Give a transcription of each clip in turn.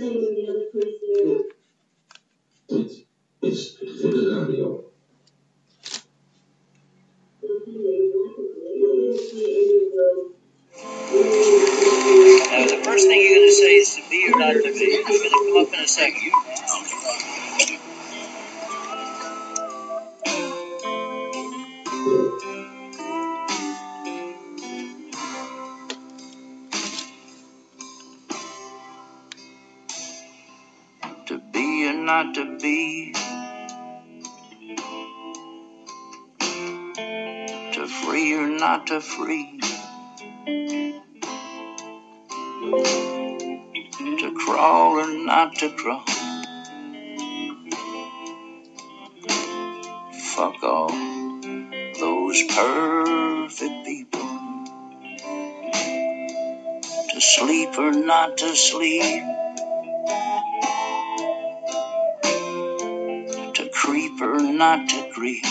the. Now, the first thing you're going to say is to be or not to be. It's going to come up in a second. Not to be. To free or not to free. To crawl or not to crawl. Fuck all those perfect people. To sleep or not to sleep. Not to creep.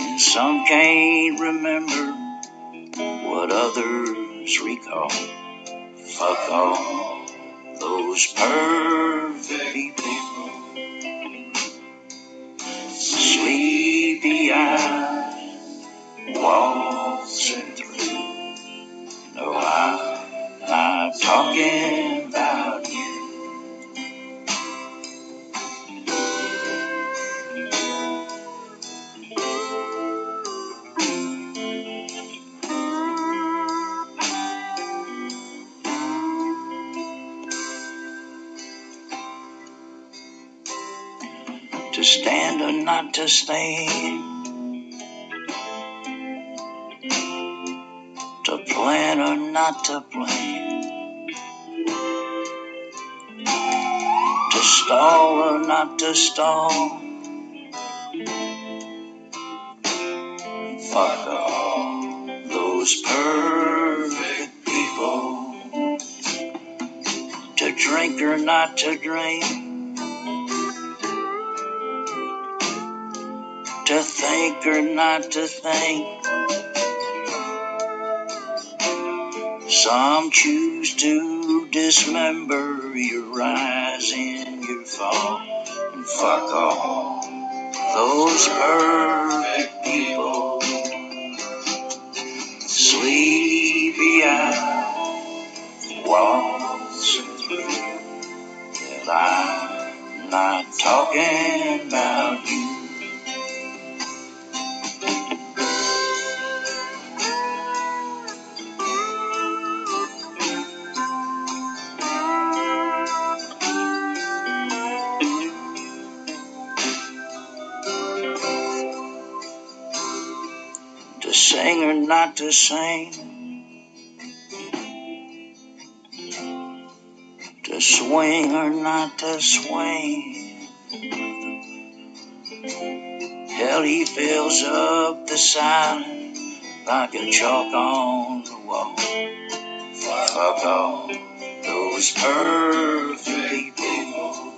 And some can't remember what others recall. Fuck all those perfect people. Stand or not to stand. To plan or not to plan. To stall or not to stall. Fuck all those perfect people. To drink or not to drink. To think or not to think. Some choose to dismember your rise and your fall. And fuck all those perfect people. Sleepy through. And I'm not talking about you. To sing. To swing or not to swing. Hell, he fills up the silence like a chalk on the wall. Fuck all those perfect people.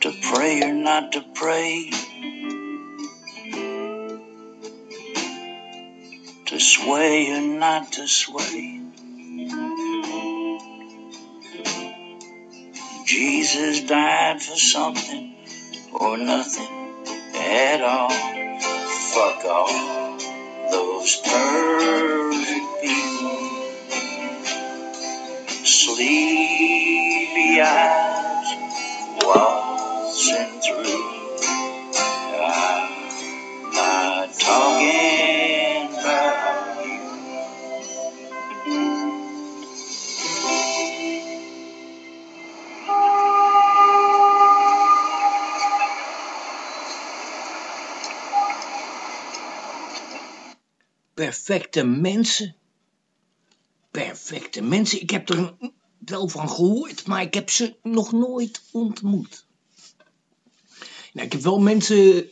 To pray or not to pray. To sway or not to sway. Jesus died for something or nothing at all. Fuck all those perfect people. Sleepy eyes waltzing through. Perfecte mensen. Perfecte mensen. Ik heb er wel van gehoord, maar ik heb ze nog nooit ontmoet. Nou, ik heb wel mensen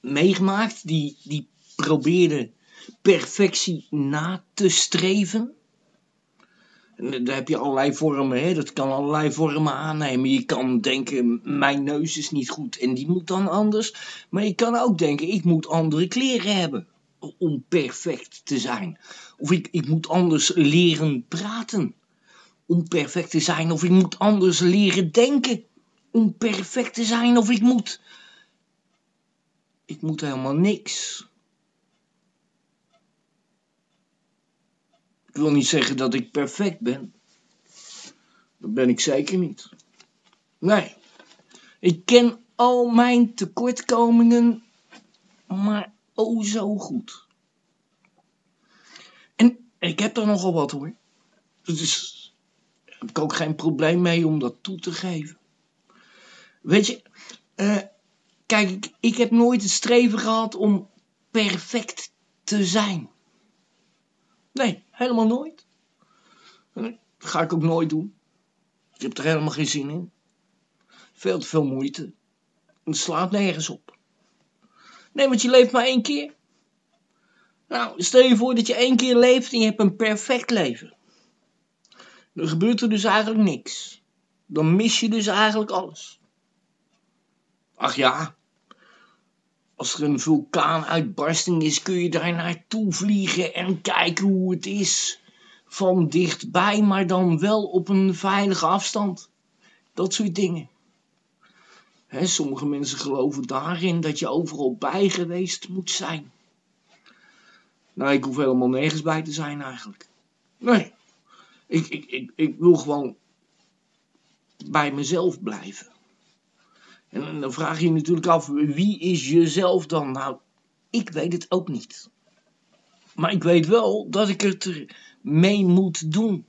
meegemaakt die, die probeerden perfectie na te streven. En daar heb je allerlei vormen, hè? dat kan allerlei vormen aannemen. Je kan denken, mijn neus is niet goed en die moet dan anders. Maar je kan ook denken, ik moet andere kleren hebben. Om perfect te zijn. Of ik, ik moet anders leren praten om perfect te zijn. Of ik moet anders leren denken om perfect te zijn. Of ik moet. Ik moet helemaal niks. Ik wil niet zeggen dat ik perfect ben. Dat ben ik zeker niet. Nee. Ik ken al mijn tekortkomingen, maar oh zo goed. En ik heb er nogal wat hoor. Dus daar heb ik ook geen probleem mee om dat toe te geven. Weet je, eh, kijk, ik, heb nooit het streven gehad om perfect te zijn. Nee, helemaal nooit. Dat ga ik ook nooit doen. Ik heb er helemaal geen zin in. Veel te veel moeite. Het slaat nergens op. Nee, want je leeft maar één keer. Nou, stel je voor dat je één keer leeft en je hebt een perfect leven. Dan gebeurt er dus eigenlijk niks. Dan mis je dus eigenlijk alles. Ach ja, als er een vulkaanuitbarsting is, kun je daar naartoe vliegen en kijken hoe het is. Van dichtbij, maar dan wel op een veilige afstand. Dat soort dingen. Sommige mensen geloven daarin dat je overal bij geweest moet zijn. Nou, ik hoef helemaal nergens bij te zijn eigenlijk. Nee, ik, ik, ik, ik wil gewoon bij mezelf blijven. En dan vraag je je natuurlijk af, wie is jezelf dan? Nou, ik weet het ook niet. Maar ik weet wel dat ik het er mee moet doen.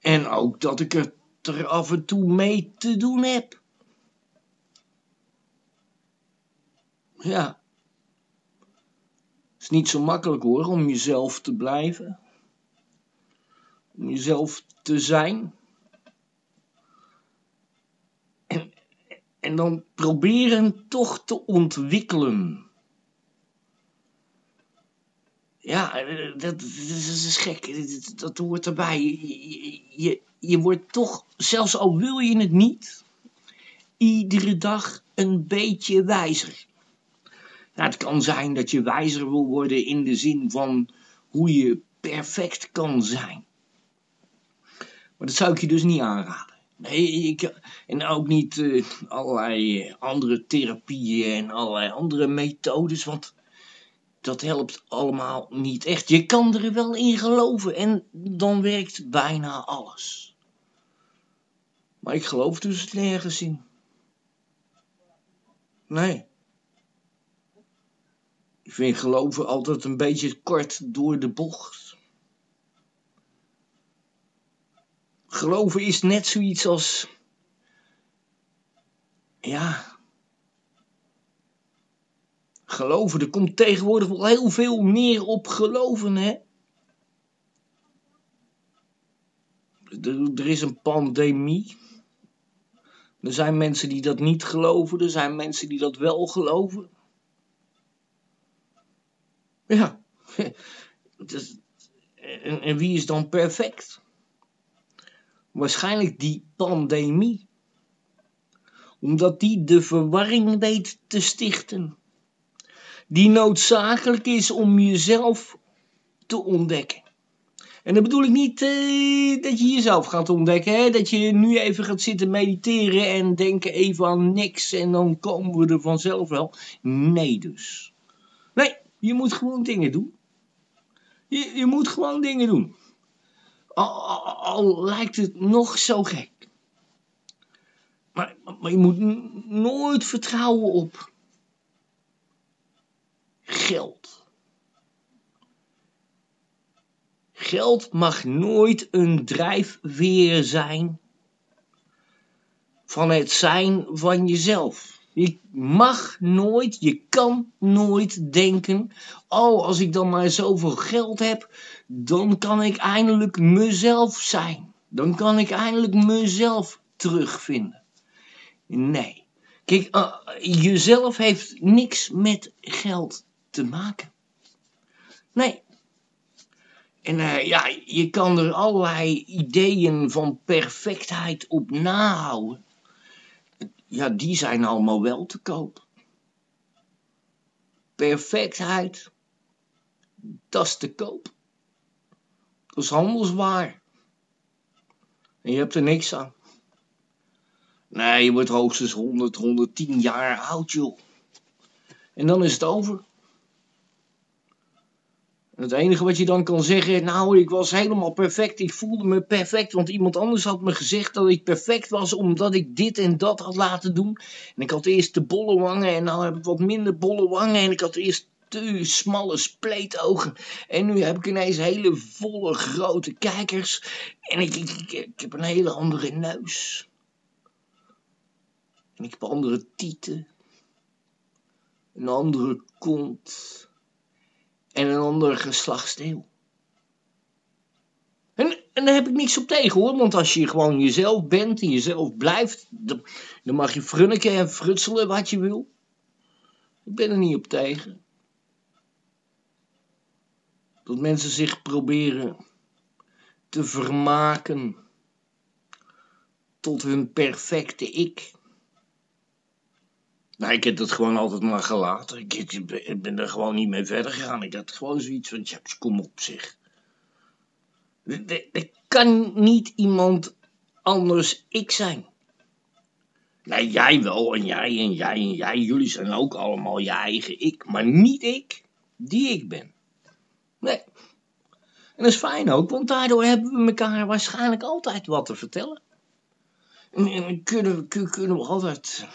En ook dat ik het er af en toe mee te doen heb. Ja. Het is niet zo makkelijk hoor, om jezelf te blijven. Om jezelf te zijn. En, dan proberen toch te ontwikkelen. Ja, dat, is gek. Dat, dat hoort erbij. Je, je wordt toch, zelfs al wil je het niet, iedere dag een beetje wijzer. Nou, het kan zijn dat je wijzer wil worden in de zin van hoe je perfect kan zijn. Maar dat zou ik je dus niet aanraden. Nee, ik, en ook niet uh, allerlei andere therapieën en allerlei andere methodes, want dat helpt allemaal niet echt. Je kan er wel in geloven en dan werkt bijna alles. Maar ik geloof dus nergens in. Nee. Ik vind geloven altijd een beetje kort door de bocht. Geloven is net zoiets als. Ja. Geloven, er komt tegenwoordig wel heel veel meer op geloven, hè? Er, er is een pandemie. Er zijn mensen die dat niet geloven, er zijn mensen die dat wel geloven. Ja. Dus, en, wie is dan perfect? Waarschijnlijk die pandemie. Omdat die de verwarring weet te stichten. Die noodzakelijk is om jezelf te ontdekken. En dan bedoel ik niet uh, dat je jezelf gaat ontdekken. Hè? Dat je nu even gaat zitten mediteren en denken even aan niks. En dan komen we er vanzelf wel. Nee dus. Je moet gewoon dingen doen. Je, je moet gewoon dingen doen. Al, lijkt het nog zo gek. Maar, maar je moet nooit vertrouwen op geld. Geld mag nooit een drijfveer zijn van het zijn van jezelf. Je mag nooit, je kan nooit denken, oh als ik dan maar zoveel geld heb, dan kan ik eindelijk mezelf zijn. Dan kan ik eindelijk mezelf terugvinden. Nee. Kijk, uh, jezelf heeft niks met geld te maken. Nee. En uh, ja, je kan er allerlei ideeën van perfectheid op nahouden. Ja, die zijn allemaal wel te koop. perfectheid, dat is te koop. Dat is handelswaar. En je hebt er niks aan. Nee, je wordt hoogstens 100, 110 jaar oud, joh. En dan is het over. Het enige wat je dan kan zeggen, nou, ik was helemaal perfect, ik voelde me perfect, want iemand anders had me gezegd dat ik perfect was omdat ik dit en dat had laten doen. En ik had eerst de bolle wangen en nou heb ik wat minder bolle wangen en ik had eerst te smalle spleetogen. En nu heb ik ineens hele volle grote kijkers en ik heb een hele andere neus. En ik heb andere tieten. Een andere kont en een ander geslachtsdeel. En, en daar heb ik niks op tegen hoor, want als je gewoon jezelf bent en jezelf blijft, dan, mag je frunniken en frutselen wat je wil. Ik ben er niet op tegen. Dat mensen zich proberen te vermaken tot hun perfecte ik. Nou, ik heb het gewoon altijd maar gelaten. Ik, ik, ik ben er gewoon niet mee verder gegaan. Ik had gewoon zoiets van, ja, kom op zich. Er kan niet iemand anders ik zijn. Nee, jij wel, en jij, en jij, en jij. Jullie zijn ook allemaal je eigen ik. Maar niet ik, die ik ben. Nee. En dat is fijn ook, want daardoor hebben we elkaar waarschijnlijk altijd wat te vertellen. En, en kunnen, we- kun- kunnen we altijd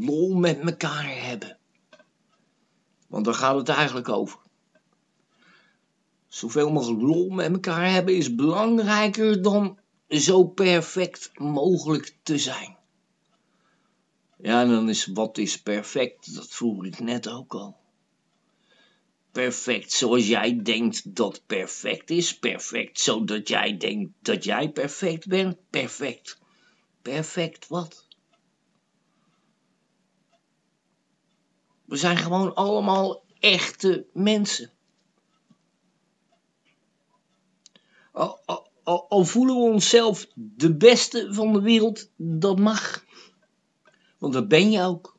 lol met elkaar hebben. Want daar gaat het eigenlijk over. Zoveel mogelijk lol met elkaar hebben is belangrijker dan zo perfect mogelijk te zijn. Ja, en dan is wat is perfect, dat vroeg ik net ook al. Perfect zoals jij denkt dat perfect is, perfect zodat jij denkt dat jij perfect bent, perfect. Perfect wat? We zijn gewoon allemaal echte mensen. Al, voelen we onszelf de beste van de wereld, dat mag. Want dat ben je ook.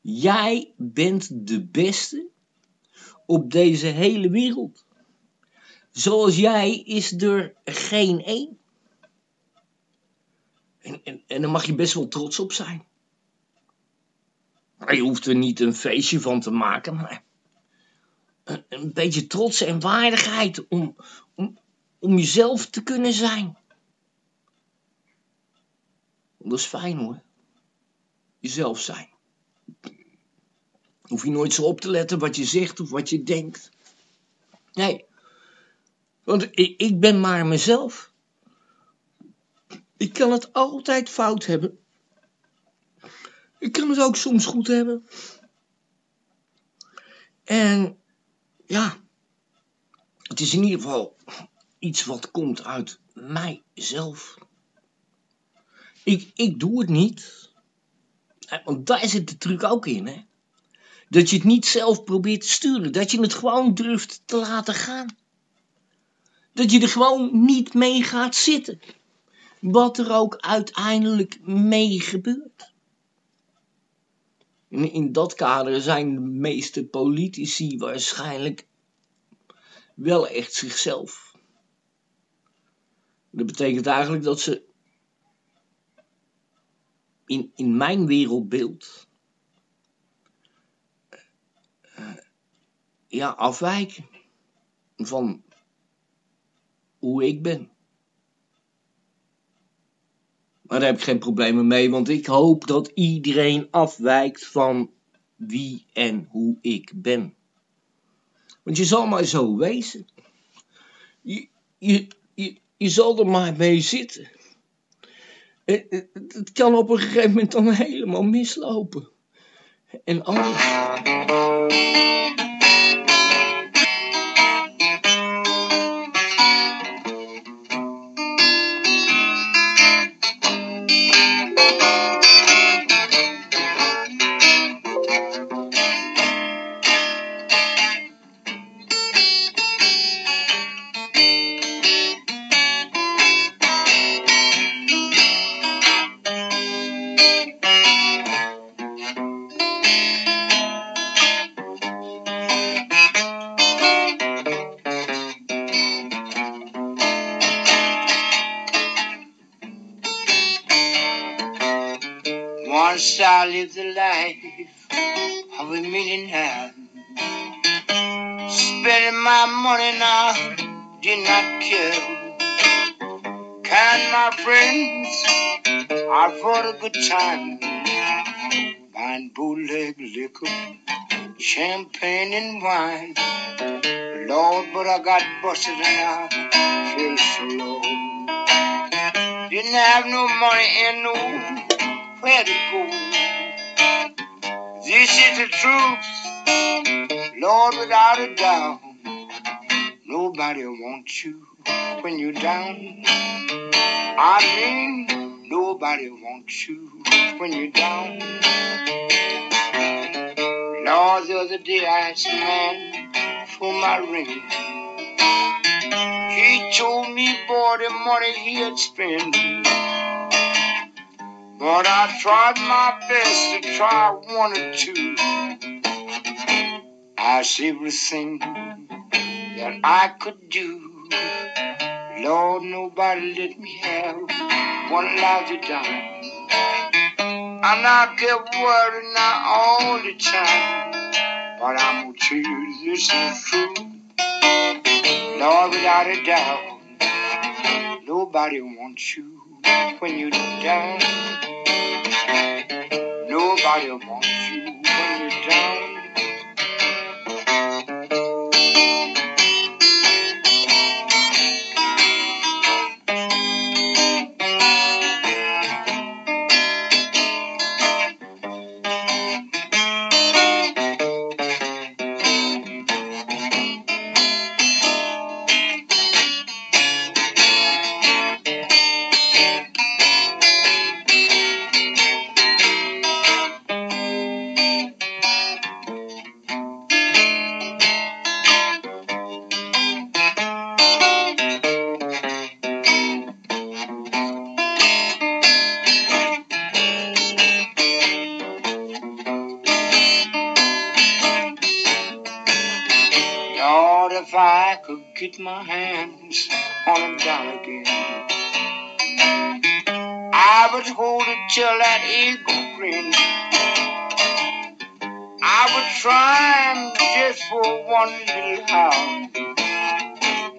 Jij bent de beste op deze hele wereld. Zoals jij is er geen één. En, en, en daar mag je best wel trots op zijn. Je hoeft er niet een feestje van te maken, maar een, een beetje trots en waardigheid om, om, om jezelf te kunnen zijn. Dat is fijn hoor. Jezelf zijn. Hoef je nooit zo op te letten wat je zegt of wat je denkt. Nee. Want ik ben maar mezelf. Ik kan het altijd fout hebben. Ik kan het ook soms goed hebben. En ja, het is in ieder geval iets wat komt uit mijzelf. Ik, ik doe het niet. Want daar zit de truc ook in, hè. Dat je het niet zelf probeert te sturen. Dat je het gewoon durft te laten gaan. Dat je er gewoon niet mee gaat zitten. Wat er ook uiteindelijk mee gebeurt. In, dat kader zijn de meeste politici waarschijnlijk wel echt zichzelf. Dat betekent eigenlijk dat ze in, in mijn wereldbeeld eh, ja, afwijken van hoe ik ben. Maar daar heb ik geen problemen mee, want ik hoop dat iedereen afwijkt van wie en hoe ik ben. Want je zal maar zo wezen. Je, je, je, je zal er maar mee zitten. Het, het, het kan op een gegeven moment dan helemaal mislopen. En alles. Once I lived the life of a millionaire. Spending my money now, did not care. Can my friends, I bought a good time. Buying bootleg liquor, champagne and wine. Lord, but I got busted and I feel so low. Didn't have no money and no where to go. This is the truth, Lord, without a doubt. Nobody wants you when you're down. I mean, nobody wants you when you're down. Lord, the other day I asked a man for my ring. He told me, boy, the money he had spent. But I tried my best to try one or two. Asked everything that I could do. Lord, nobody let me have one lousy dime. And I kept worrying now all the time. But I'm gonna tell you this is true. Lord, without a doubt, nobody wants you when you're down. Nobody wants you when you're. I would hold it till that eagle grin. I would try him just for one little hour.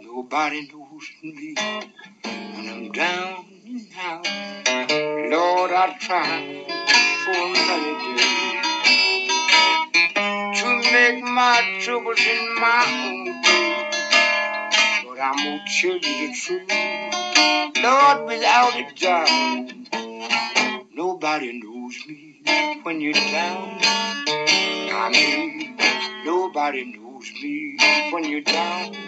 Nobody knows me when I'm down and out. Lord, I try for another day to make my troubles in my own way. But I'm gonna tell you the truth, Lord, without a doubt. Nobody knows me when you're down. I mean, nobody knows me when you're down.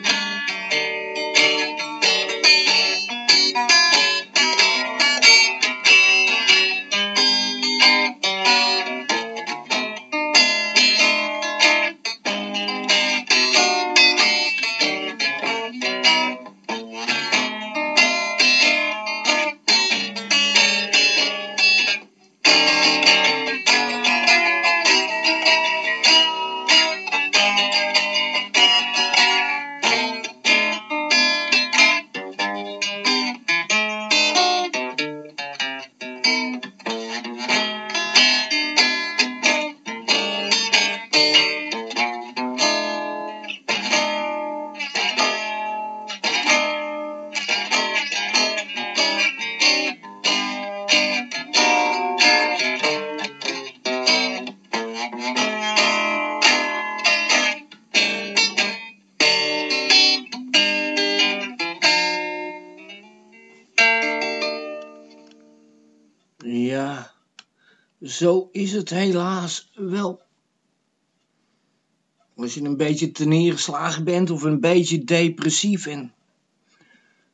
Je een beetje te neergeslagen bent of een beetje depressief en...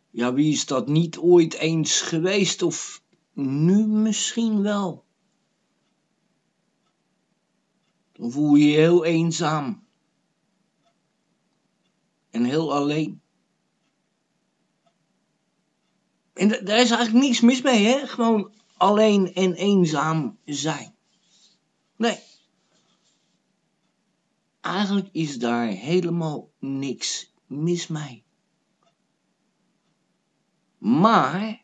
Ja, wie is dat niet ooit eens geweest of nu misschien wel? Dan voel je je heel eenzaam. En heel alleen. En da- daar is eigenlijk niks mis mee, hè? Gewoon alleen en eenzaam zijn. Nee. Eigenlijk is daar helemaal niks mis mee. Maar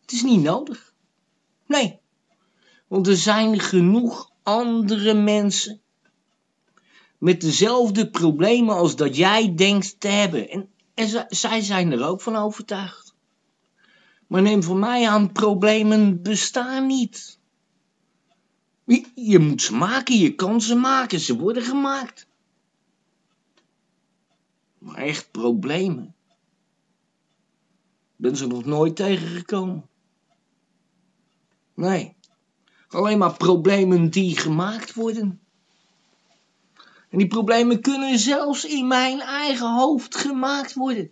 het is niet nodig. Nee. Want er zijn genoeg andere mensen met dezelfde problemen als dat jij denkt te hebben. En, en zij zijn er ook van overtuigd. Maar neem van mij aan, problemen bestaan niet. Je, moet ze maken, je kan ze maken, ze worden gemaakt. Maar echt problemen. Ben ze nog nooit tegengekomen. Nee. Alleen maar problemen die gemaakt worden. En die problemen kunnen zelfs in mijn eigen hoofd gemaakt worden.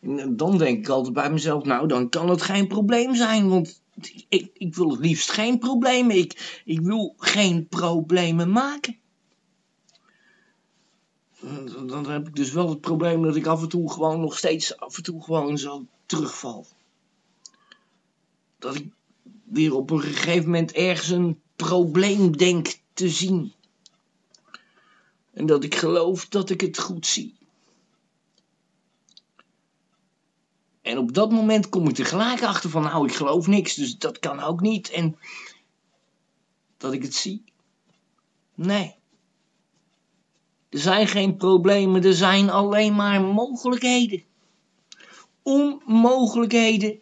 En dan denk ik altijd bij mezelf, nou dan kan het geen probleem zijn, want ik, ik wil het liefst geen problemen. Ik, ik wil geen problemen maken. Dan, dan heb ik dus wel het probleem dat ik af en toe gewoon nog steeds af en toe gewoon zo terugval. Dat ik weer op een gegeven moment ergens een probleem denk te zien. En dat ik geloof dat ik het goed zie. En op dat moment kom ik er gelijk achter van, nou, ik geloof niks, dus dat kan ook niet. En dat ik het zie. Nee. Er zijn geen problemen, er zijn alleen maar mogelijkheden. Onmogelijkheden,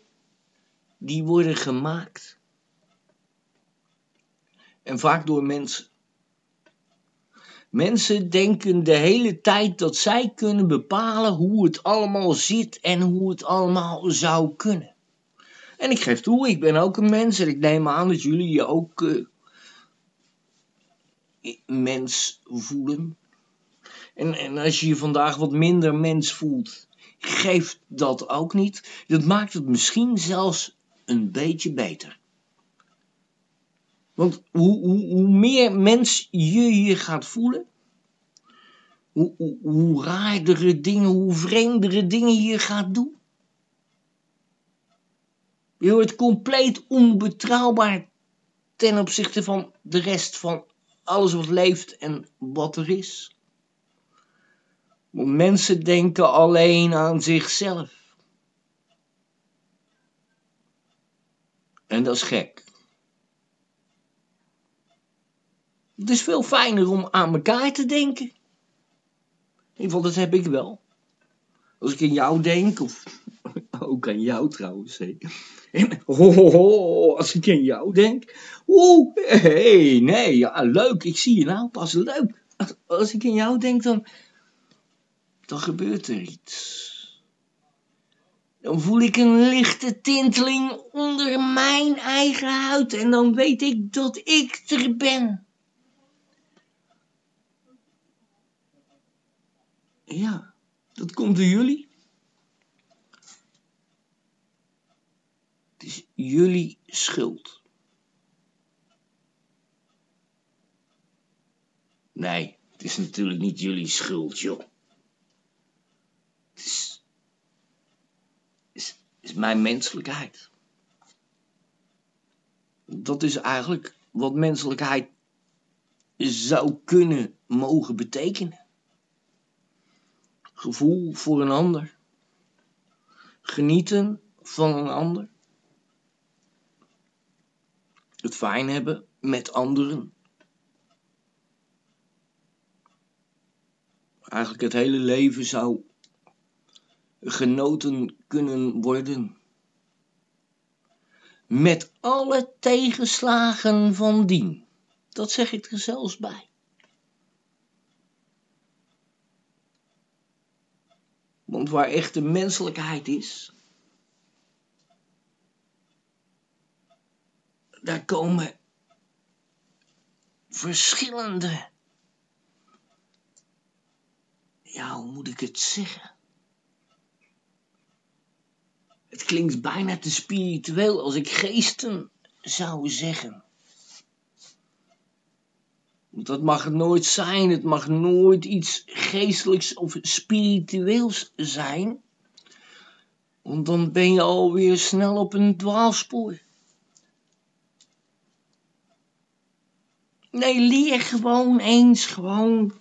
die worden gemaakt. En vaak door mensen. Mensen denken de hele tijd dat zij kunnen bepalen hoe het allemaal zit en hoe het allemaal zou kunnen. En ik geef toe, ik ben ook een mens en ik neem aan dat jullie je ook eh, mens voelen. En, en als je je vandaag wat minder mens voelt, geeft dat ook niet. Dat maakt het misschien zelfs een beetje beter. Want hoe, hoe, hoe meer mens je je gaat voelen, hoe, hoe, hoe raardere dingen, hoe vreemdere dingen je gaat doen. Je wordt compleet onbetrouwbaar ten opzichte van de rest van alles wat leeft en wat er is. Want mensen denken alleen aan zichzelf. En dat is gek. Het is veel fijner om aan elkaar te denken. In ieder geval, dat heb ik wel. Als ik aan jou denk, of ook aan jou trouwens, hè. Ho, ho, ho, als ik aan jou denk. Oeh, hey, nee, ja, leuk, ik zie je nou pas, leuk. Als, als ik aan jou denk, dan, dan gebeurt er iets. Dan voel ik een lichte tinteling onder mijn eigen huid en dan weet ik dat ik er ben. Ja, dat komt door jullie. Het is jullie schuld. Nee, het is natuurlijk niet jullie schuld, joh. Het is, is, is mijn menselijkheid. Dat is eigenlijk wat menselijkheid zou kunnen mogen betekenen gevoel voor een ander, genieten van een ander, het fijn hebben met anderen. Eigenlijk het hele leven zou genoten kunnen worden. Met alle tegenslagen van dien. Dat zeg ik er zelfs bij. Want waar echte menselijkheid is, daar komen verschillende. Ja, hoe moet ik het zeggen? Het klinkt bijna te spiritueel als ik geesten zou zeggen. Want dat mag het nooit zijn. Het mag nooit iets geestelijks of spiritueels zijn. Want dan ben je alweer snel op een dwaalspoor. Nee, leer gewoon eens gewoon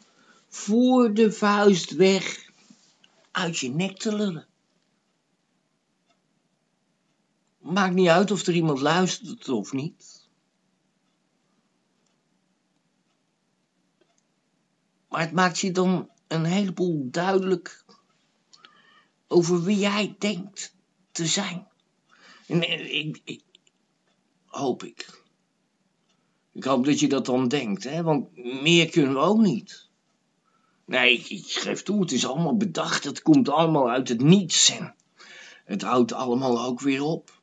voor de vuist weg uit je nek te lullen. Maakt niet uit of er iemand luistert of niet. Maar het maakt je dan een heleboel duidelijk over wie jij denkt te zijn. En eh, ik, ik hoop ik. Ik hoop dat je dat dan denkt, hè? want meer kunnen we ook niet. Nee, ik, ik geef toe, het is allemaal bedacht, het komt allemaal uit het niets en het houdt allemaal ook weer op.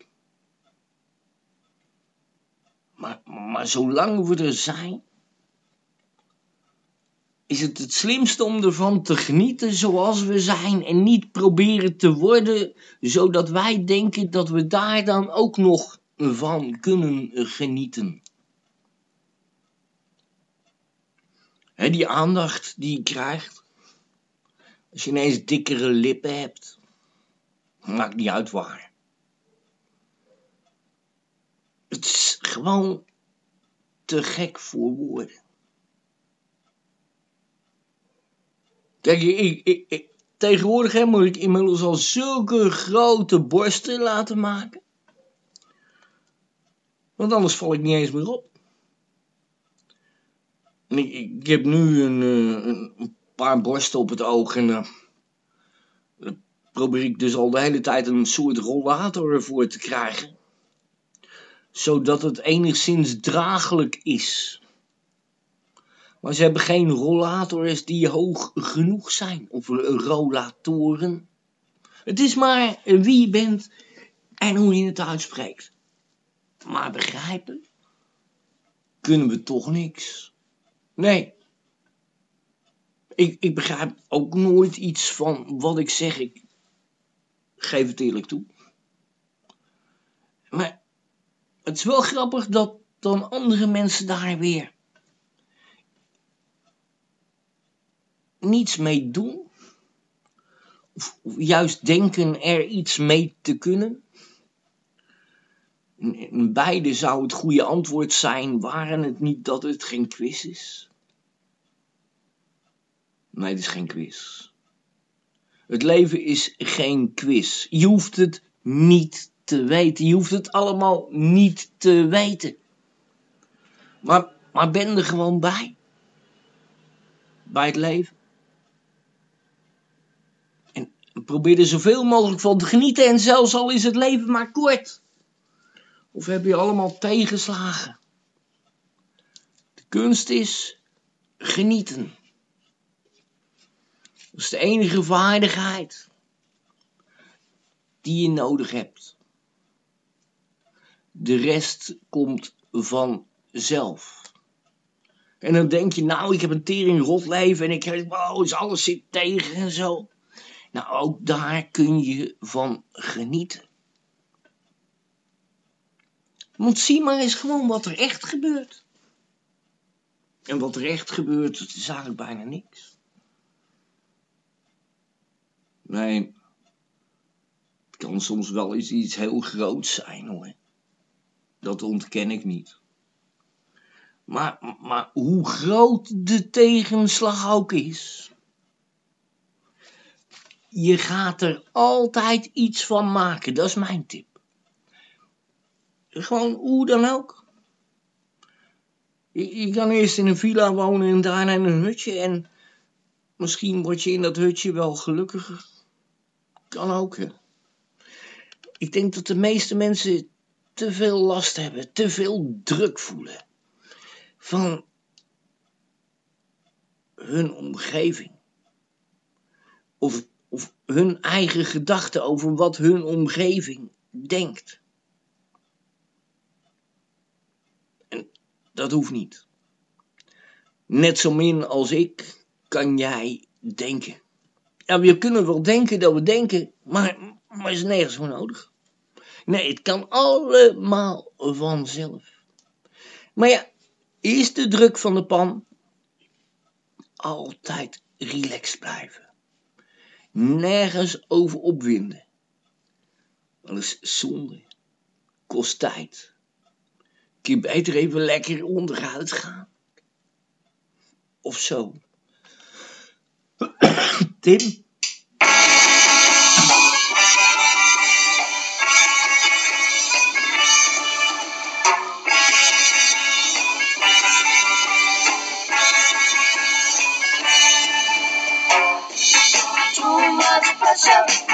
Maar, maar zolang we er zijn, is het het slimste om ervan te genieten zoals we zijn en niet proberen te worden zodat wij denken dat we daar dan ook nog van kunnen genieten. Die aandacht die je krijgt, als je ineens dikkere lippen hebt, maakt niet uit waar. Het is gewoon te gek voor woorden. Kijk, ik, ik, tegenwoordig hè, moet ik inmiddels al zulke grote borsten laten maken. Want anders val ik niet eens meer op. En ik, heb nu een, eh, een paar borsten op het oog en daar probeer ik dus al de hele tijd een soort rollator ervoor te krijgen. Zodat het enigszins draaglijk is. Maar ze hebben geen rollators die hoog genoeg zijn. Of rollatoren. Het is maar wie je bent en hoe je het uitspreekt. Maar begrijpen kunnen we toch niks. Nee. Ik, ik begrijp ook nooit iets van wat ik zeg. Ik geef het eerlijk toe. Maar het is wel grappig dat dan andere mensen daar weer niets mee doen. Of, juist denken er iets mee te kunnen. Beide zou het goede antwoord zijn, waren het niet dat het geen quiz is. Nee, het is geen quiz. Het leven is geen quiz. Je hoeft het niet te weten. Je hoeft het allemaal niet te weten. Maar, maar ben er gewoon bij. Bij het leven. En probeer er zoveel mogelijk van te genieten. En zelfs al is het leven maar kort. Of heb je allemaal tegenslagen? De kunst is genieten. Dat is de enige vaardigheid die je nodig hebt. De rest komt vanzelf. En dan denk je, nou, ik heb een tering rot leven en ik wow, is alles zit tegen en zo. Nou, ook daar kun je van genieten. Want zie maar eens gewoon wat er echt gebeurt. En wat er echt gebeurt, dat is eigenlijk bijna niks. Nee, het kan soms wel eens iets heel groots zijn hoor. Dat ontken ik niet. Maar, maar hoe groot de tegenslag ook is, je gaat er altijd iets van maken. Dat is mijn tip. Gewoon hoe dan ook. Je, kan eerst in een villa wonen en daarna in een hutje. En misschien word je in dat hutje wel gelukkiger. Kan ook. Ik denk dat de meeste mensen te veel last hebben, te veel druk voelen van hun omgeving. Of, of hun eigen gedachten over wat hun omgeving denkt. En dat hoeft niet. Net zo min als ik kan jij denken. Ja, we kunnen wel denken dat we denken, maar, maar is nergens voor nodig. Nee, het kan allemaal vanzelf. Maar ja, is de druk van de pan altijd relaxed blijven. Nergens over opwinden. Is zonde. Kost tijd. Kun beter even lekker onderuit gaan. Of zo. Tim? Pressure.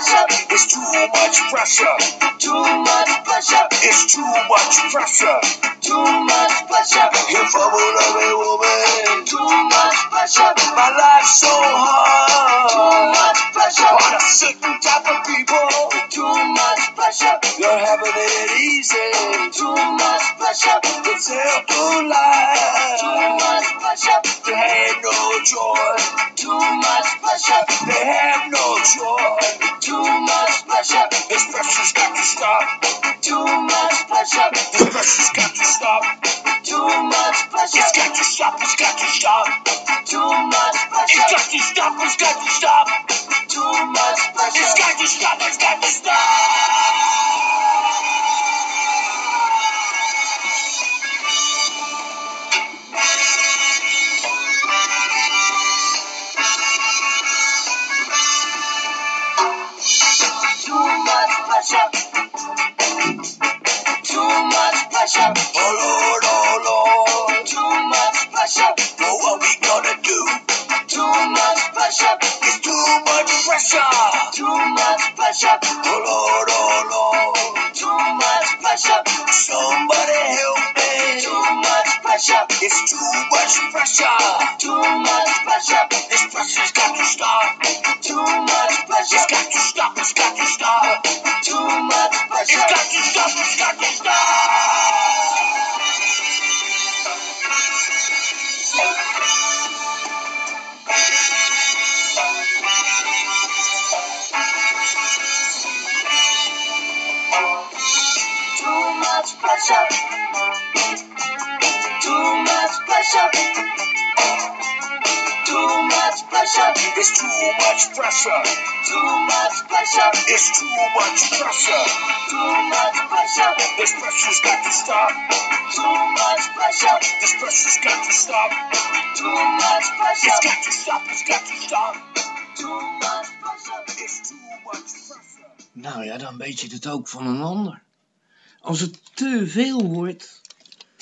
Pressure. It's too much pressure. Too much pressure. It's too much pressure. Too much pressure. If I'm a woman. Too much pressure. My life's so hard. Too much pressure. On a certain type of people. Too much pressure. You're having it easy. Too much pressure. It's hell to lie. Too much pressure. They have no joy. Too much pressure. They have no joy. Pressure. This pressure's got to stop. Too much pressure. This pressure's got to stop. Too much pressure. It's got to stop. It's got to stop. Too much pressure. It's got to stop. It's got to stop. Too much pressure. It's got to stop. It's got to stop. We gonna do? Too much pressure. It's too much pressure. Too much pressure. Oh Lord, oh Lord. Too much pressure. Somebody help me. Too much pressure. It's too much pressure. Too much pressure. This pressure's got to stop. Too much pressure. It's got to stop. It's got to stop. Too much pressure. It's got to stop. It's got to stop. Nou ja, dan weet je het ook van een ander. Als het te veel wordt,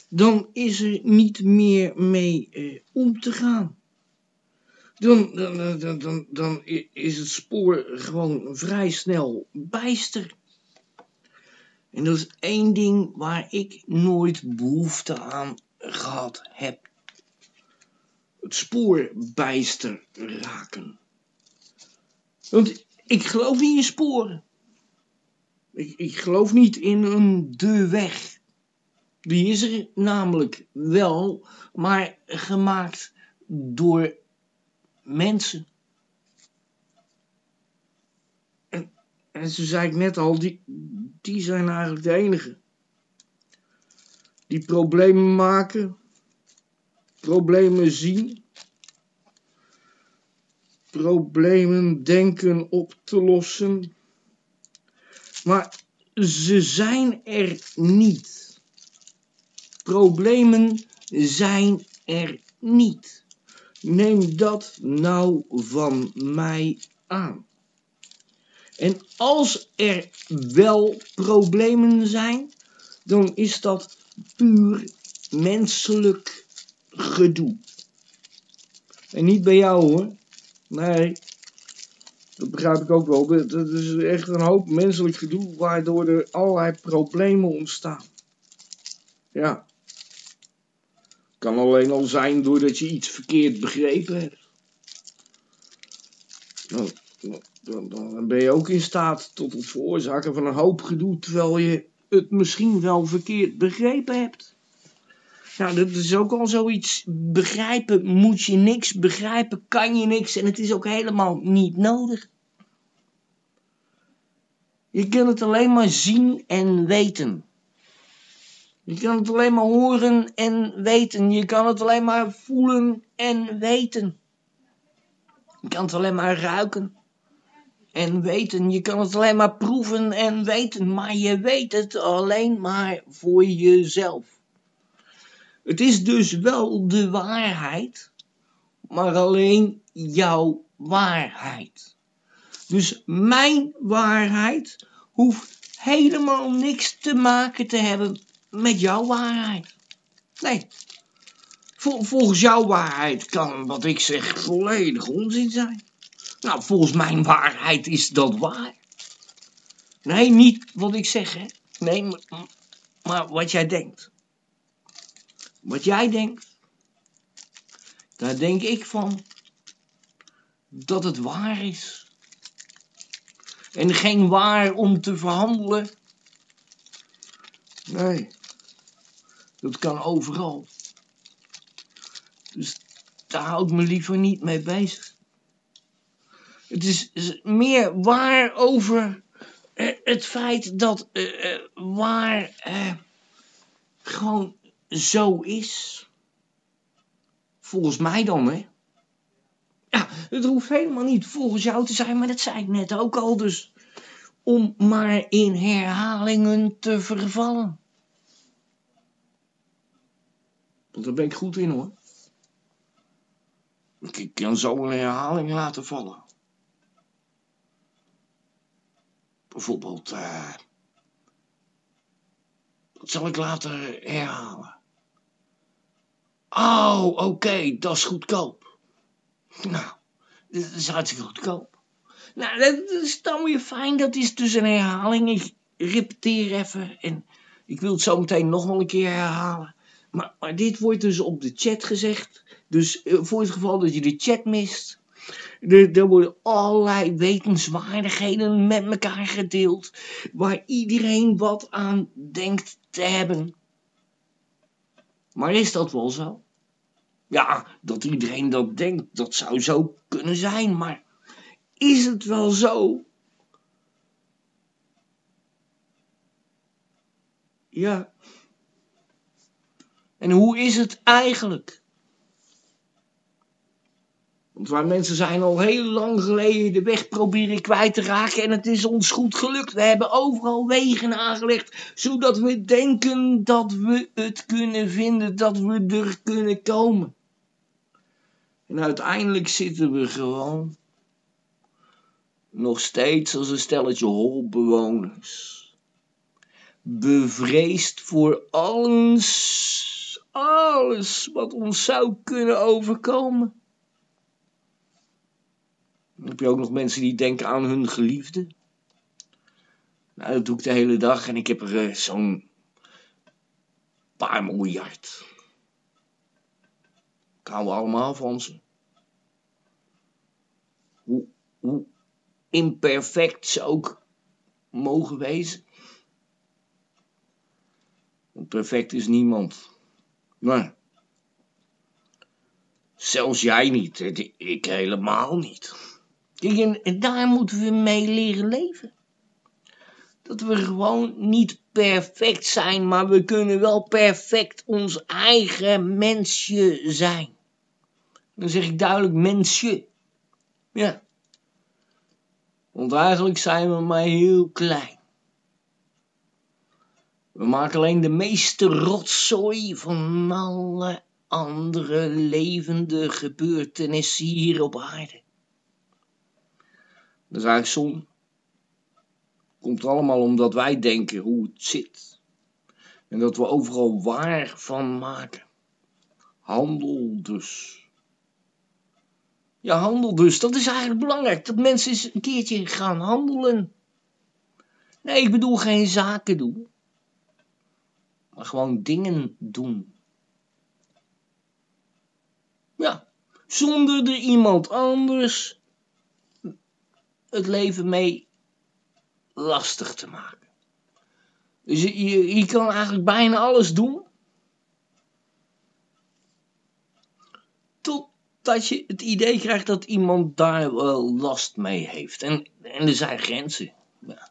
dan is er niet meer mee eh, om te gaan. Dan, dan, dan, dan, dan is het spoor gewoon vrij snel bijster. En dat is één ding waar ik nooit behoefte aan gehad heb. Het spoor bijster raken. Want ik geloof niet in sporen. Ik, ik geloof niet in een de weg. Die is er namelijk wel, maar gemaakt door mensen. En, en zo zei ik net al, die, die zijn eigenlijk de enige. Die problemen maken, problemen zien, problemen denken op te lossen. Maar ze zijn er niet. Problemen zijn er niet. Neem dat nou van mij aan. En als er wel problemen zijn, dan is dat puur menselijk gedoe. En niet bij jou hoor. Nee, dat begrijp ik ook wel. Dat is echt een hoop menselijk gedoe waardoor er allerlei problemen ontstaan. Ja. Kan alleen al zijn doordat je iets verkeerd begrepen hebt. Nou, dan, dan ben je ook in staat tot het veroorzaken van een hoop gedoe terwijl je het misschien wel verkeerd begrepen hebt. Nou, dat is ook al zoiets. Begrijpen moet je niks, begrijpen kan je niks en het is ook helemaal niet nodig. Je kan het alleen maar zien en weten. Je kan het alleen maar horen en weten. Je kan het alleen maar voelen en weten. Je kan het alleen maar ruiken en weten. Je kan het alleen maar proeven en weten. Maar je weet het alleen maar voor jezelf. Het is dus wel de waarheid, maar alleen jouw waarheid. Dus mijn waarheid hoeft helemaal niks te maken te hebben met jouw waarheid. Nee. Vol- volgens jouw waarheid kan wat ik zeg volledig onzin zijn. Nou, volgens mijn waarheid is dat waar. Nee, niet wat ik zeg, hè. Nee, maar, maar wat jij denkt. Wat jij denkt, daar denk ik van dat het waar is. En geen waar om te verhandelen. Nee, dat kan overal. Dus daar ik me liever niet mee bezig. Het is meer waar over eh, het feit dat eh, eh, waar gewoon zo is. Volgens mij dan, hè? Ja, het hoeft helemaal niet volgens jou te zijn, maar dat zei ik net ook al. Dus om maar in herhalingen te vervallen. Want daar ben ik goed in hoor. Ik- kan zo een herhaling laten vallen. Bijvoorbeeld, eh, wat zal ik laten herhalen? Oh, oké, dat is goedkoop. Nou, dat is hartstikke goedkoop. Nou, dat is dan weer fijn. Dat is dus een herhaling. Ik repeteer even en ik wil het zo meteen nog wel een keer herhalen. Maar, dit wordt dus op de chat gezegd. Dus eh, voor het geval dat je de chat mist. Er, er worden allerlei wetenswaardigheden met elkaar gedeeld. Waar iedereen wat aan denkt te hebben. Maar is dat wel zo? Ja, dat iedereen dat denkt, dat zou zo kunnen zijn. Maar is het wel zo? Ja. En hoe is het eigenlijk? Want waar mensen zijn al heel lang geleden de weg proberen kwijt te raken en het is ons goed gelukt. We hebben overal wegen aangelegd, zodat we denken dat we het kunnen vinden, dat we er kunnen komen. En uiteindelijk zitten we gewoon nog steeds als een stelletje holbewoners. Bevreesd voor alles, alles wat ons zou kunnen overkomen. Dan heb je ook nog mensen die denken aan hun geliefde. Nou, dat doe ik de hele dag en ik heb er eh, zo'n paar miljard. Ik hou allemaal van ze. Hoe, imperfect ze ook mogen wezen. Perfect is niemand. Nee. Zelfs jij niet. Ik helemaal niet. Daar moeten we mee leren leven. Dat we gewoon niet perfect zijn, maar we kunnen wel perfect ons eigen mensje zijn. Dan zeg ik duidelijk mensje. Ja. Want eigenlijk zijn we maar heel klein. We maken alleen de meeste rotzooi van alle andere levende gebeurtenissen hier op aarde. Dat is eigenlijk. Komt allemaal omdat wij denken hoe het zit. En dat we overal waar van maken. Handel dus. Ja, handel dus. Dat is eigenlijk belangrijk. Dat mensen eens een keertje gaan handelen. Nee, ik bedoel geen zaken doen. Maar gewoon dingen doen. Ja, zonder er iemand anders het leven mee lastig te maken. Dus je, je, kan eigenlijk bijna alles doen. Totdat je het idee krijgt dat iemand daar wel last mee heeft. En, en er zijn grenzen. Ja.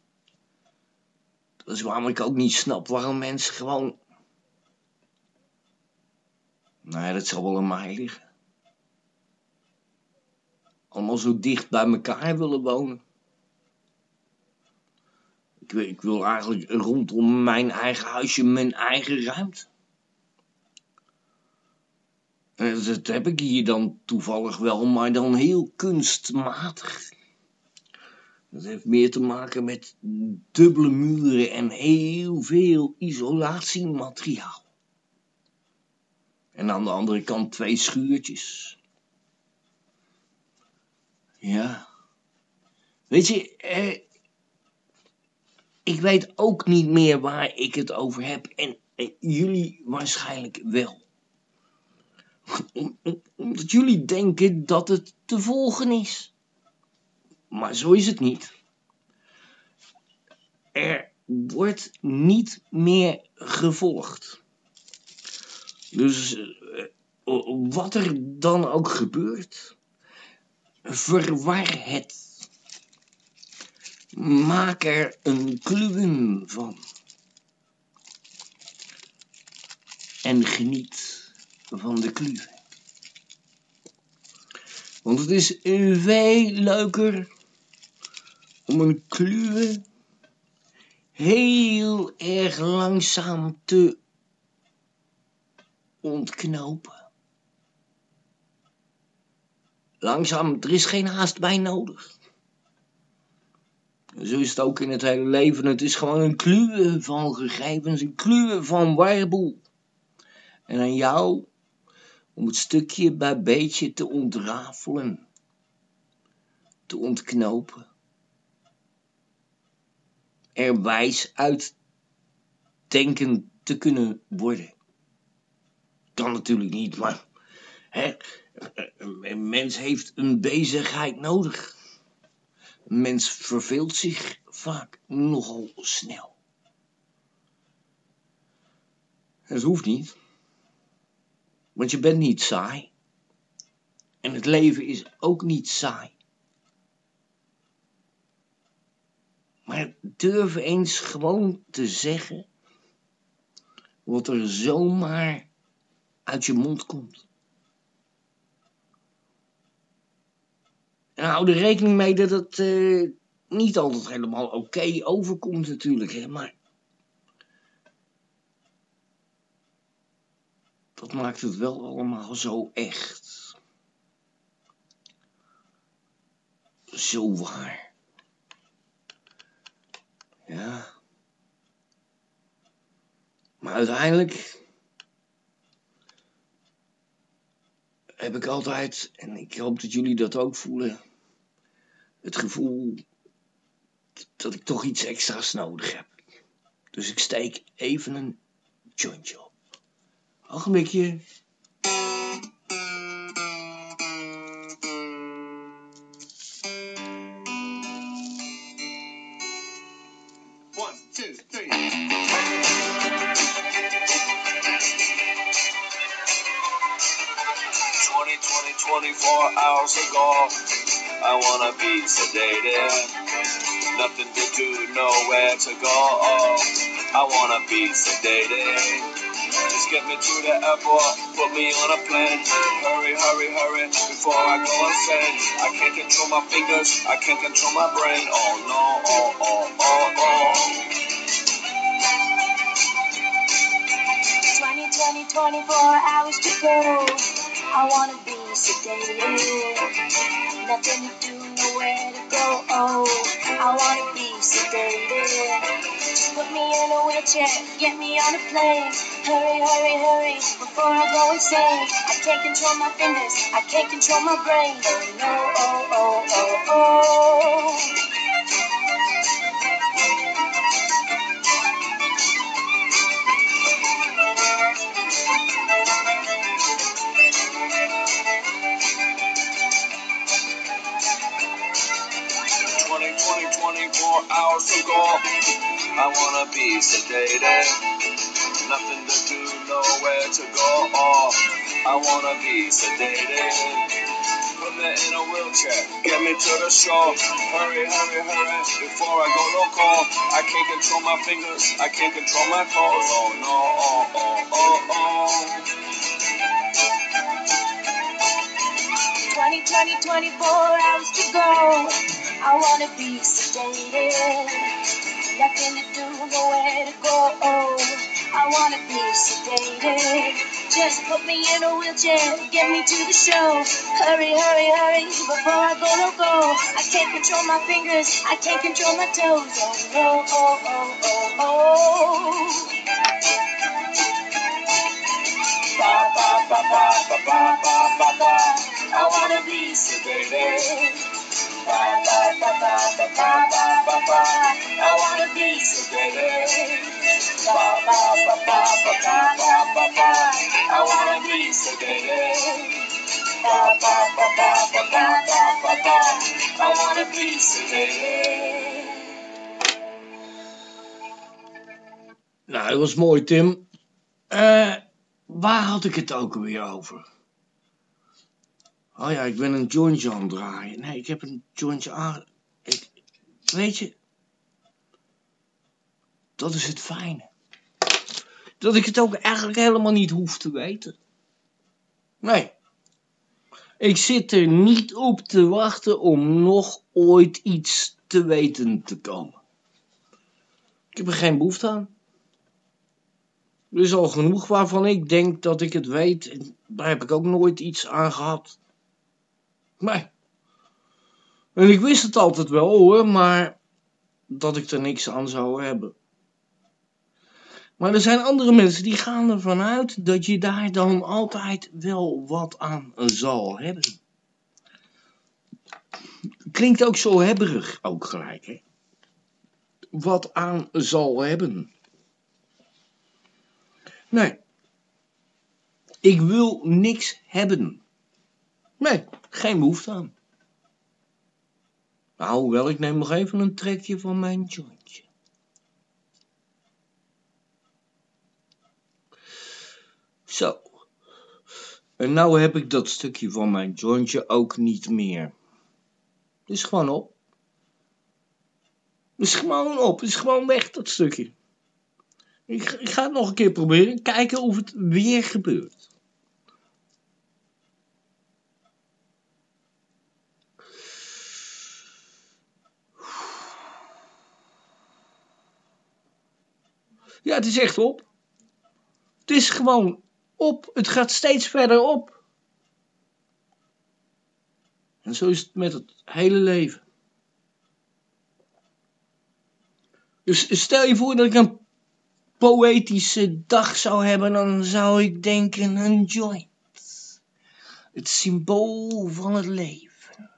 Dat is waarom ik ook niet snap waarom mensen gewoon Nou ja, dat zal wel aan mij liggen. Allemaal zo dicht bij elkaar willen wonen. Ik ik wil eigenlijk rondom mijn eigen huisje mijn eigen ruimte. En dat heb ik hier dan toevallig wel, maar dan heel kunstmatig. Dat heeft meer te maken met dubbele muren en heel veel isolatiemateriaal. En aan de andere kant twee schuurtjes. Ja. Weet je, eh, ik weet ook niet meer waar ik het over heb. En, en jullie waarschijnlijk wel. Om- Omdat jullie denken dat het te volgen is. Maar zo is het niet. Er wordt niet meer gevolgd. Dus eh, wat er dan ook gebeurt, verwar het. Maak er een kluwen van. En geniet van de kluwen. Want het is veel leuker om een kluwe heel erg langzaam te ontknopen. Langzaam, er is geen haast bij nodig. Zo is het ook in het hele leven. Het is gewoon een kluwe van gegevens, een kluwe van warboel. En aan jou om het stukje bij beetje te ontrafelen, te ontknopen. Er wijs uit denken te kunnen worden. Kan natuurlijk niet, maar hè, een mens heeft een bezigheid nodig. Een mens verveelt zich vaak nogal snel. Het hoeft niet. Want je bent niet saai. En het leven is ook niet saai. Maar durf eens gewoon te zeggen wat er zomaar uit je mond komt. En hou er rekening mee dat het eh, niet altijd helemaal oké overkomt natuurlijk. Hè? Maar dat maakt het wel allemaal zo echt. Zo waar. Ja. Maar uiteindelijk heb ik altijd, en ik hoop dat jullie dat ook voelen, het gevoel dat ik toch iets extra's nodig heb. Dus ik steek even een jointje op. Ogenblikje. Sedated. Nothing to do, nowhere to go. I wanna be sedated. Just get me to the airport, put me on a plane. Hurry, hurry, hurry, before I go insane. I can't control my fingers, I can't control my brain. Oh no, oh, oh, oh, oh. 20, 20, 24 hours to go. I wanna be sedated. Nothing to do, go. Oh, I wanna be sedated. Just put me in a wheelchair, get me on a plane. Hurry, hurry, hurry, before I go insane. I can't control my fingers, I can't control my brain. Oh no, oh, oh, oh, oh. Hours. I wanna be sedated. Nothing to do, nowhere to go. I wanna be sedated. Put me in a wheelchair, get me to the shore. Hurry, hurry, hurry, before I go loco. I can't control my fingers, I can't control my toes. Oh no, oh, oh, oh, oh. Twenty, twenty, twenty-four hours to go. I wanna be sedated. Nothing to do, nowhere to go. I wanna be sedated. Just put me in a wheelchair, get me to the show. Hurry, hurry, hurry, before I go, no go. I can't control my fingers, I can't control my toes. Oh no, oh, oh, oh, oh. Ba, ba, ba, ba, ba, ba, ba, ba, ba. I wanna be sedated. Nou, dat was mooi, Tim. Eh, waar had ik het ook weer over? Oh ja, ik ben een jointje aan draaien. Nee, ik heb een jointje aan... Ik, weet je... Dat is het fijne. Dat ik het ook eigenlijk helemaal niet hoef te weten. Nee. Ik zit er niet op te wachten om nog ooit iets te weten te komen. Ik heb er geen behoefte aan. Er is al genoeg waarvan ik denk dat ik het weet. Daar heb ik ook nooit iets aan gehad. Nee. En ik wist het altijd wel hoor, maar dat ik er niks aan zou hebben. Maar er zijn andere mensen die gaan ervan uit dat je daar dan altijd wel wat aan zal hebben. Klinkt ook zo hebberig ook gelijk, hè? Wat aan zal hebben. Nee. Ik wil niks hebben. Nee, geen behoefte aan. Nou, hoewel, ik neem nog even een trekje van mijn jointje. Zo. En nou heb ik dat stukje van mijn jointje ook niet meer. Het is gewoon op. Het is gewoon op. Het is gewoon weg, dat stukje. Ik, ik ga het nog een keer proberen. Kijken of het weer gebeurt. Ja, het is echt op. Het is gewoon op. Het gaat steeds verder op. En zo is het met het hele leven. Dus stel je voor dat ik een poëtische dag zou hebben, dan zou ik denken een joint. Het symbool van het leven.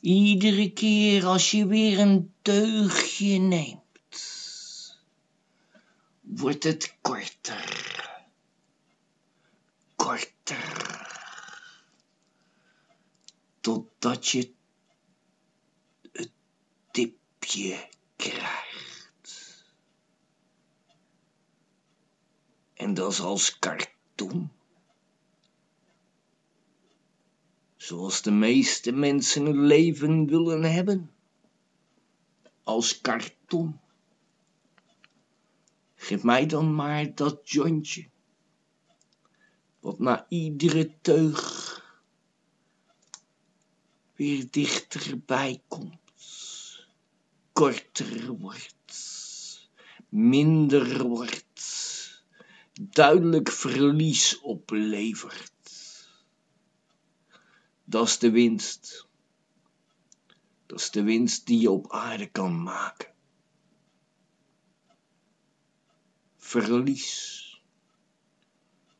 Iedere keer als je weer een teugje neemt, wordt het korter. Korter. Totdat je het tipje krijgt. En dat is als cartoon. Zoals de meeste mensen het leven willen hebben. Als cartoon. Geef mij dan maar dat jointje. Wat na iedere teug weer dichterbij komt. Korter wordt. Minder wordt. Duidelijk verlies oplevert. Dat is de winst. Dat is de winst die je op aarde kan maken. Verlies.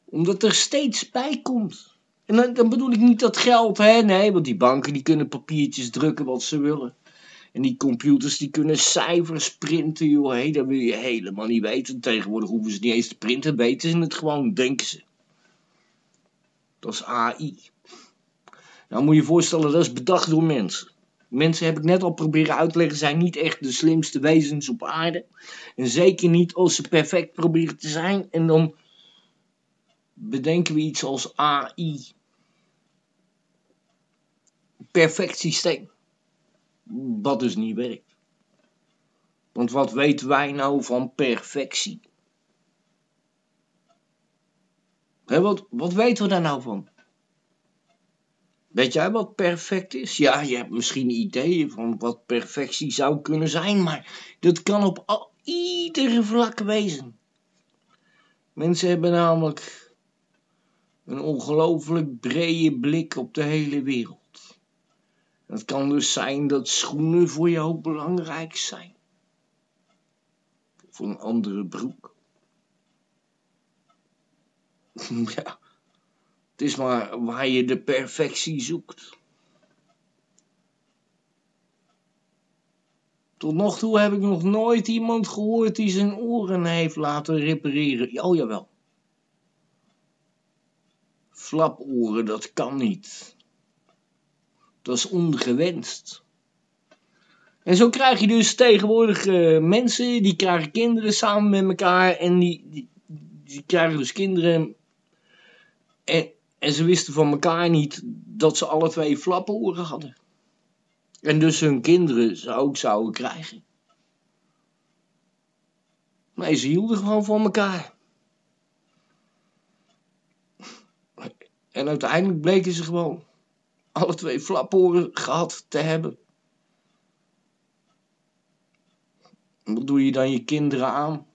Omdat er steeds bij komt. En dan, dan bedoel ik niet dat geld, hè? Nee, want die banken die kunnen papiertjes drukken wat ze willen. En die computers die kunnen cijfers printen, joh. Hé, dat wil je helemaal niet weten. Tegenwoordig hoeven ze niet eens te printen, weten ze het gewoon, denken ze. Dat is AI. Nou moet je je voorstellen, dat is bedacht door mensen. Mensen, heb ik net al proberen uit te leggen, zijn niet echt de slimste wezens op aarde. En zeker niet als ze perfect proberen te zijn. En dan bedenken we iets als AI. Perfect systeem. Wat dus niet werkt. Want wat weten wij nou van perfectie? Wat, wat weten we daar nou van? Weet jij wat perfect is? Ja, je hebt misschien ideeën van wat perfectie zou kunnen zijn, maar dat kan op al, iedere vlak wezen. Mensen hebben namelijk een ongelooflijk brede blik op de hele wereld. Het kan dus zijn dat schoenen voor jou belangrijk zijn. Of een andere broek. Ja, is maar waar je de perfectie zoekt. Tot nog toe heb ik nog nooit iemand gehoord die zijn oren heeft laten repareren. Oh jawel. Flaporen, dat kan niet. Dat is ongewenst. En zo krijg je dus tegenwoordig eh, mensen, die krijgen kinderen samen met elkaar en die, die, die krijgen dus kinderen en, en ze wisten van elkaar niet dat ze alle twee flaporen hadden. En dus hun kinderen ze ook zouden krijgen. Nee, ze hielden gewoon van elkaar. En uiteindelijk bleken ze gewoon alle twee flaporen gehad te hebben. En wat doe je dan je kinderen aan?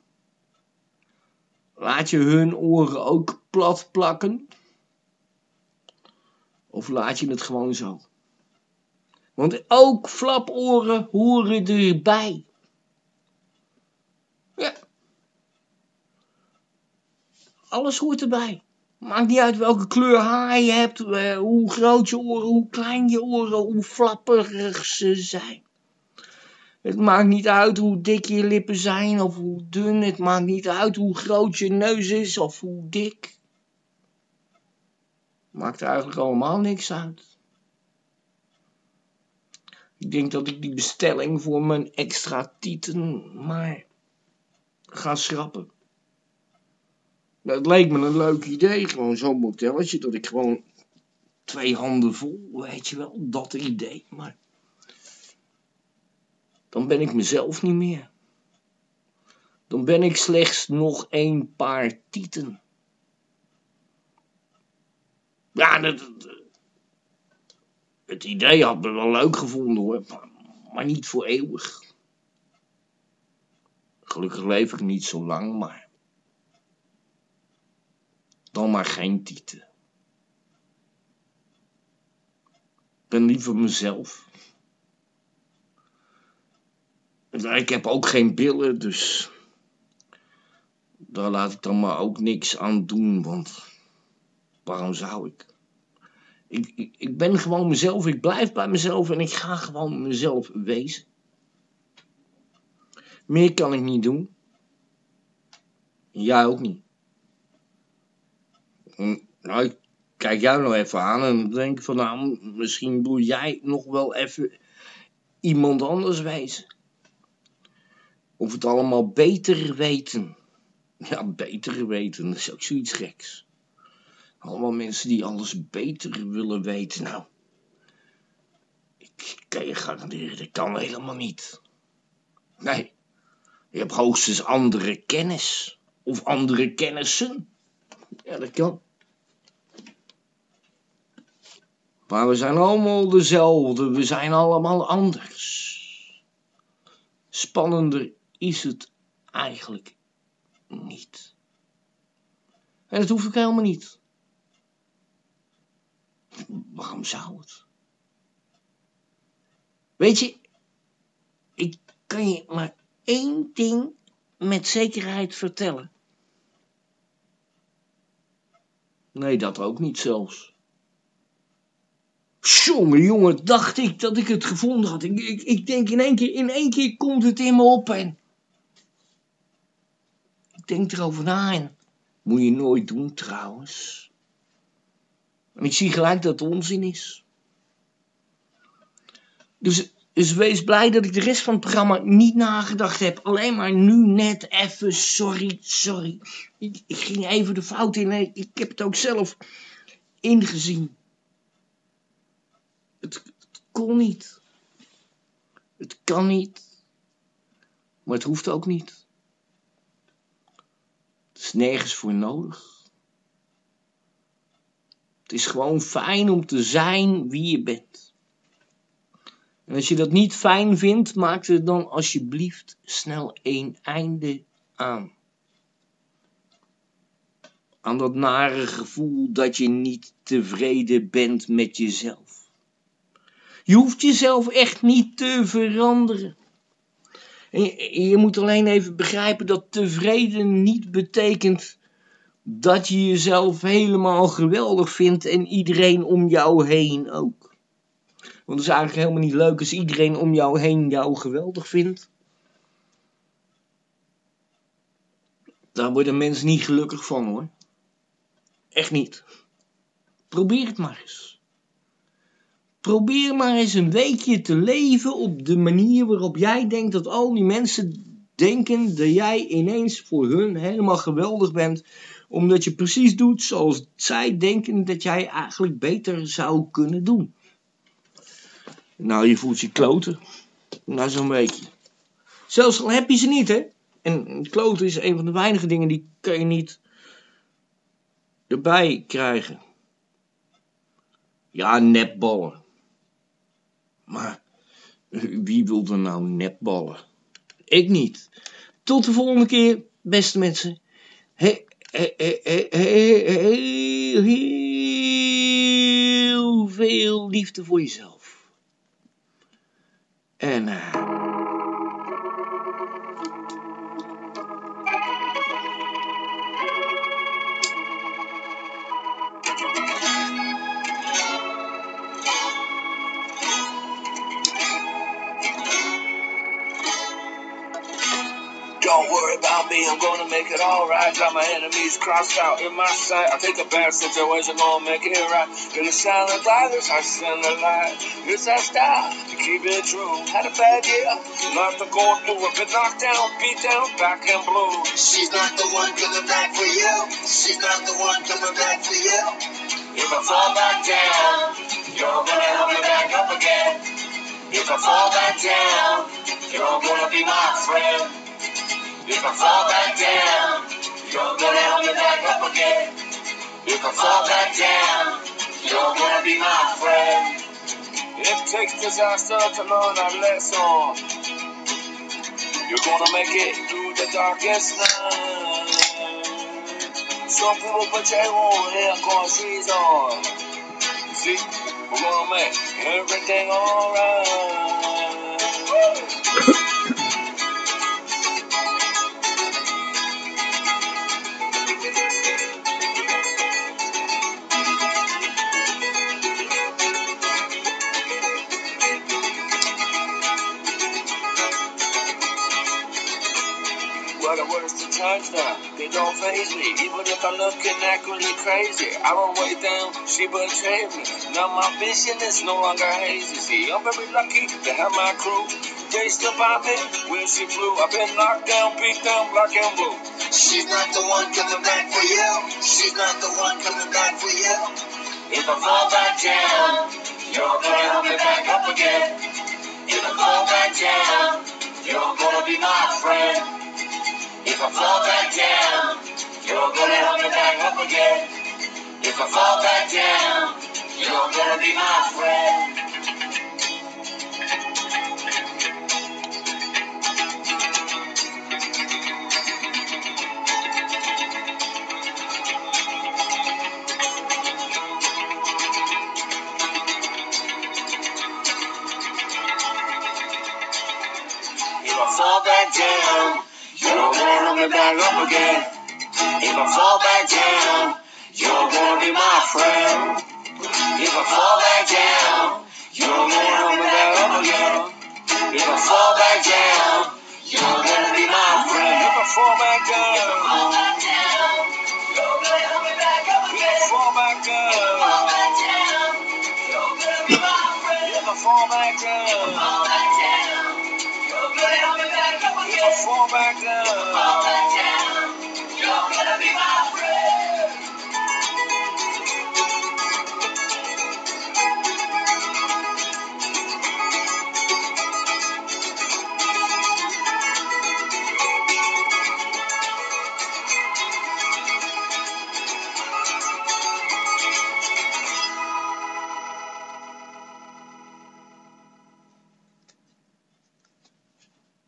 Laat je hun oren ook plat plakken? Of laat je het gewoon zo? Want ook flaporen horen erbij. Ja. Alles hoort erbij. Maakt niet uit welke kleur haar je hebt, eh, hoe groot je oren, hoe klein je oren, hoe flapperig ze zijn. Het maakt niet uit hoe dik je lippen zijn of hoe dun. Het maakt niet uit hoe groot je neus is of hoe dik. Maakt eigenlijk allemaal niks uit. Ik denk dat ik die bestelling voor mijn extra tieten maar ga schrappen. Het leek me een leuk idee, gewoon zo'n modelletje, dat ik gewoon twee handen vol, weet je wel, dat idee. Maar dan ben ik mezelf niet meer. Dan ben ik slechts nog een paar tieten. Ja, dat, het idee had me wel leuk gevonden hoor, maar, maar niet voor eeuwig. Gelukkig leef ik niet zo lang, maar dan maar geen tieten. Ik ben liever mezelf. Ik heb ook geen billen, dus daar laat ik dan maar ook niks aan doen, want waarom zou ik? Ik, ik, ik ben gewoon mezelf, ik blijf bij mezelf en ik ga gewoon mezelf wezen. Meer kan ik niet doen. Jij ook niet. Hm, Nou, ik kijk jou nou even aan en denk van nou, misschien moet jij nog wel even iemand anders wezen. Of het allemaal beter weten. Ja, beter weten, is ook zoiets geks. Allemaal mensen die alles beter willen weten. Nou, ik kan je garanderen, dat kan helemaal niet. Nee, je hebt hoogstens andere kennis. Of andere kennissen. Ja, dat kan. Maar we zijn allemaal dezelfde, we zijn allemaal anders. Spannender is het eigenlijk niet. En dat hoef ik helemaal niet. Waarom zou het? Weet je, ik kan je maar één ding met zekerheid vertellen. Nee, dat ook niet zelfs. Jongen, jongen, dacht ik dat ik het gevonden had. Ik, ik, ik denk in één keer, in één keer komt het in me op en... Ik denk erover na en... Moet je nooit doen trouwens. En ik zie gelijk dat het onzin is. Dus, dus wees blij dat ik de rest van het programma niet nagedacht heb. Alleen maar nu net even, sorry, sorry. Ik, ik ging even de fout in. Ik heb het ook zelf ingezien. Het, het kon niet. Het kan niet. Maar het hoeft ook niet. Het is nergens voor nodig. Het is gewoon fijn om te zijn wie je bent. En als je dat niet fijn vindt, maak er dan alsjeblieft snel een einde aan. Aan dat nare gevoel dat je niet tevreden bent met jezelf. Je hoeft jezelf echt niet te veranderen. En je, je moet alleen even begrijpen dat tevreden niet betekent dat je jezelf helemaal geweldig vindt en iedereen om jou heen ook. Want het is eigenlijk helemaal niet leuk als iedereen om jou heen jou geweldig vindt. Daar worden mensen niet gelukkig van hoor. Echt niet. Probeer het maar eens. Probeer maar eens een weekje te leven op de manier waarop jij denkt dat al die mensen denken dat jij ineens voor hun helemaal geweldig bent, omdat je precies doet zoals zij denken dat jij eigenlijk beter zou kunnen doen. Nou, je voelt je kloten. Na zo'n weekje. Zelfs al heb je ze niet, hè. En kloten is een van de weinige dingen die kan je niet erbij krijgen. Ja, nepballen. Maar wie wil er nou nepballen? Ik niet. Tot de volgende keer, beste mensen. He, he, he, he, he, heel veel liefde voor jezelf. En uh, Don't worry about me, I'm gonna make it alright. Got my enemies crossed out in my sight. I take a bad situation, gonna make it right. In the silent riders, I send the light. It's our style to keep it true. Had a bad year, not to go through. I've been knocked down, beat down, back and blue. She's not the one coming back for you. She's not the one coming back for you. If I fall back down, you're gonna help me back up again. If I fall back down, you're gonna be my friend. If I fall back down, you're gonna help me back up again. If I fall back down, you're gonna be my friend. It takes disaster to learn a lesson. You're gonna make it through the darkest night. Some people put their own air cause she's on. See, we're gonna make everything alright. Now, they don't phase me. Even if I'm looking accurately crazy, I won't wait down, she betrayed me. Now my vision is no longer hazy. See, I'm very lucky to have my crew. They still popping when she flew. I've been knocked down, beat down, black and blue. She's not the one coming back for you. She's not the one coming back for you. If I fall back down, you're gonna help me back up again. If I fall back down, you're gonna be my friend. If I fall back down, you're gonna help me back up again. If I fall back down, you're gonna be my friend. Me back up again. If I fall back down, you're gonna be my friend. If I fall back down, you're gonna help me back up again. If I fall back down, you're gonna be my friend. If I fall back down, you're gonna help me back up again. If I fall back down, you're gonna be my friend. If I fall back down, you're gonna help me Fall back down. Fall back down.